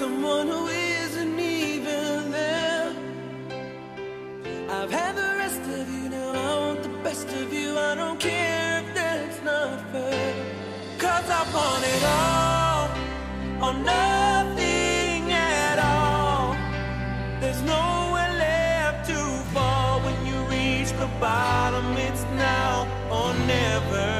someone who isn't even there. I've had the rest of you, now I want the best of you. I don't care if that's not fair. Cause I want it all, or nothing at all. There's nowhere left to fall when you reach the bottom. It's now or never.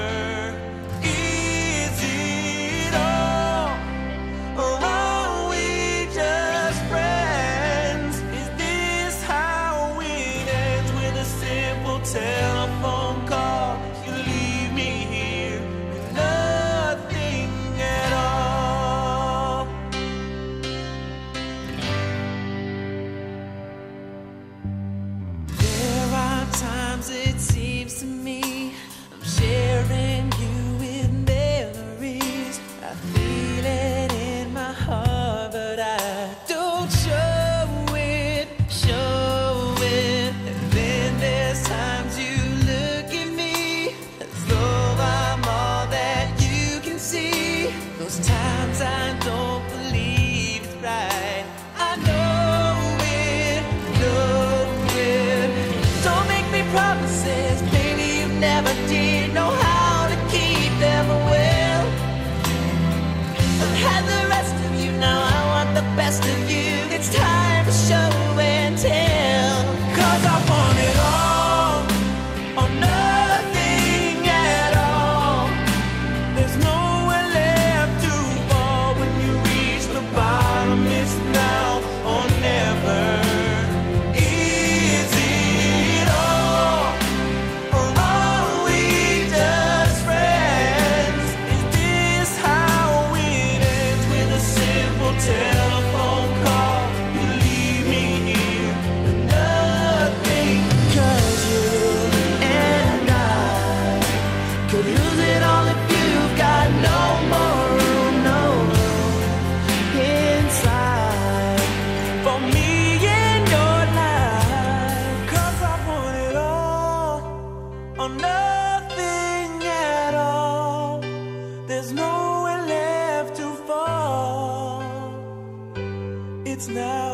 to me. it's now